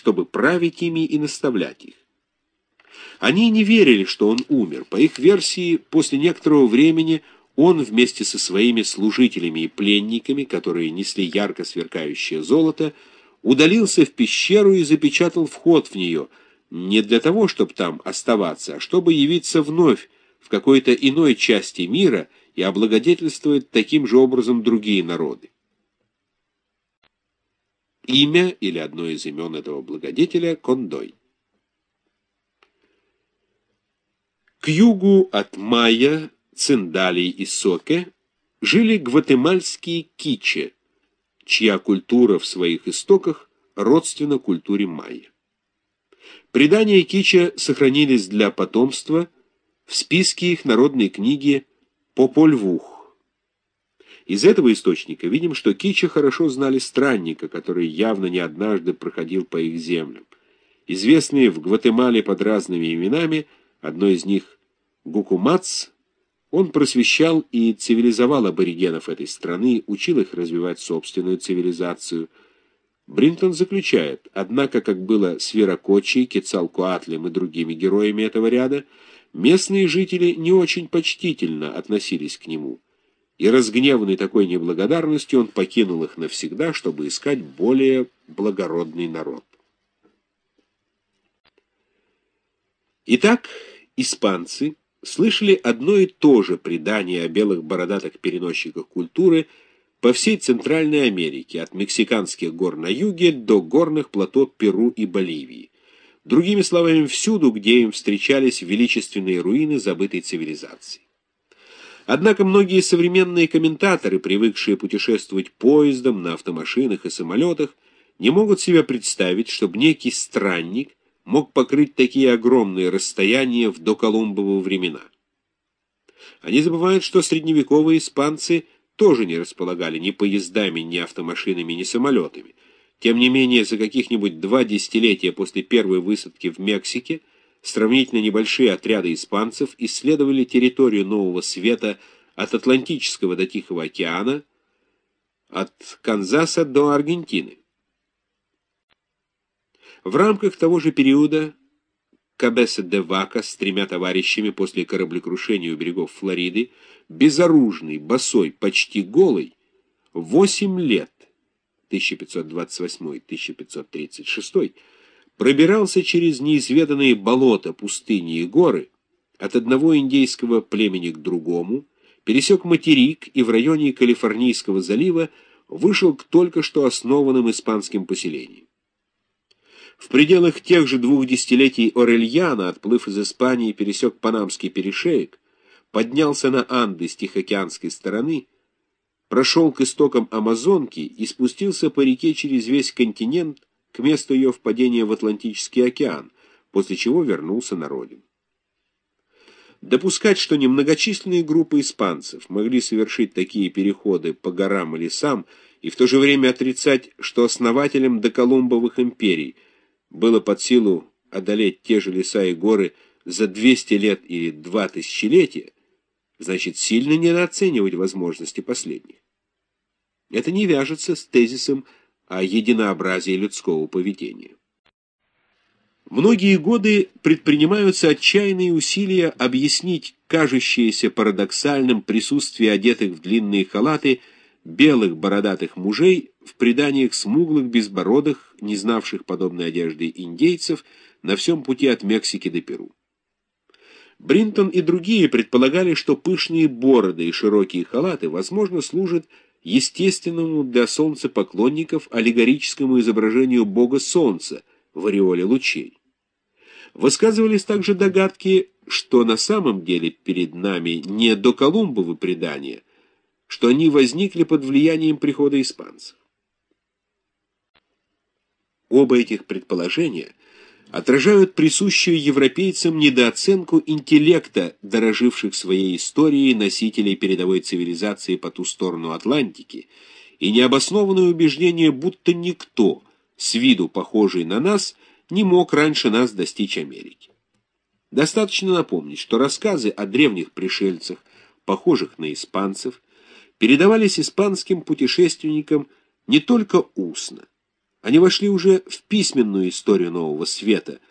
чтобы править ими и наставлять их. Они не верили, что он умер. По их версии, после некоторого времени он вместе со своими служителями и пленниками, которые несли ярко сверкающее золото, удалился в пещеру и запечатал вход в нее, не для того, чтобы там оставаться, а чтобы явиться вновь в какой-то иной части мира и облагодетельствовать таким же образом другие народы. Имя или одно из имен этого благодетеля — Кондой. К югу от Майя, Циндалий и Соке жили гватемальские кичи, чья культура в своих истоках родственна культуре майя. Предания кича сохранились для потомства в списке их народной книги «Попольвух». Из этого источника видим, что кича хорошо знали странника, который явно не однажды проходил по их землям. Известные в Гватемале под разными именами, одно из них Гукумац, он просвещал и цивилизовал аборигенов этой страны, учил их развивать собственную цивилизацию. Бринтон заключает, однако, как было с Веракочей, Кецалкуатлем и другими героями этого ряда, местные жители не очень почтительно относились к нему, и разгневанный такой неблагодарностью он покинул их навсегда, чтобы искать более благородный народ. Итак, испанцы слышали одно и то же предание о белых бородатых переносчиках культуры по всей Центральной Америке, от мексиканских гор на юге до горных плато Перу и Боливии. Другими словами, всюду, где им встречались величественные руины забытой цивилизации. Однако многие современные комментаторы, привыкшие путешествовать поездом, на автомашинах и самолетах, не могут себе представить, чтобы некий странник мог покрыть такие огромные расстояния в доколумбовы времена. Они забывают, что средневековые испанцы тоже не располагали ни поездами, ни автомашинами, ни самолетами. Тем не менее, за каких-нибудь два десятилетия после первой высадки в Мексике сравнительно небольшие отряды испанцев исследовали территорию Нового Света от Атлантического до Тихого океана, от Канзаса до Аргентины. В рамках того же периода Кабеса де Вака с тремя товарищами после кораблекрушения у берегов Флориды, безоружный, босой, почти голый, восемь лет, 1528-1536, пробирался через неизведанные болота, пустыни и горы, от одного индейского племени к другому, пересек материк и в районе Калифорнийского залива вышел к только что основанным испанским поселениям. В пределах тех же двух десятилетий Орельяна, отплыв из Испании, пересек Панамский перешеек, поднялся на Анды с Тихоокеанской стороны, прошел к истокам Амазонки и спустился по реке через весь континент к месту ее впадения в Атлантический океан, после чего вернулся на родину. Допускать, что немногочисленные группы испанцев могли совершить такие переходы по горам и лесам, и в то же время отрицать, что основателям доколумбовых империй – было под силу одолеть те же леса и горы за 200 лет или два тысячелетия, значит сильно недооценивать возможности последних. Это не вяжется с тезисом о единообразии людского поведения. Многие годы предпринимаются отчаянные усилия объяснить кажущееся парадоксальным присутствие одетых в длинные халаты белых бородатых мужей в преданиях смуглых, безбородых, не знавших подобной одежды индейцев на всем пути от Мексики до Перу. Бринтон и другие предполагали, что пышные бороды и широкие халаты, возможно, служат естественному для солнцепоклонников аллегорическому изображению бога солнца в ореоле лучей. Высказывались также догадки, что на самом деле перед нами не доколумбовы предания, что они возникли под влиянием прихода испанцев. Оба этих предположения отражают присущую европейцам недооценку интеллекта, дороживших своей историей носителей передовой цивилизации по ту сторону Атлантики, и необоснованное убеждение, будто никто, с виду похожий на нас, не мог раньше нас достичь Америки. Достаточно напомнить, что рассказы о древних пришельцах, похожих на испанцев, передавались испанским путешественникам не только устно, Они вошли уже в письменную историю Нового Света —